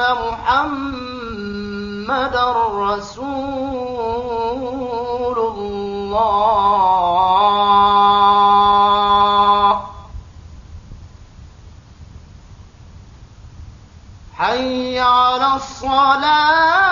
محمدا رسول الله. حي على الصلاة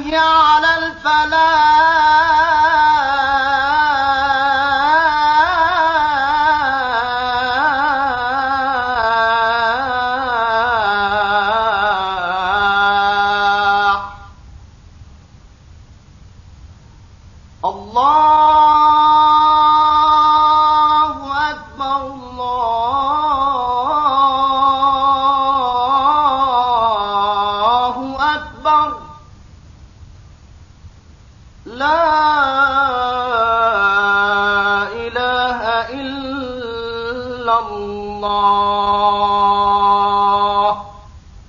حي على الفلاح. الله لَا إِلَٰهَ إِلَّا اللَّهُ.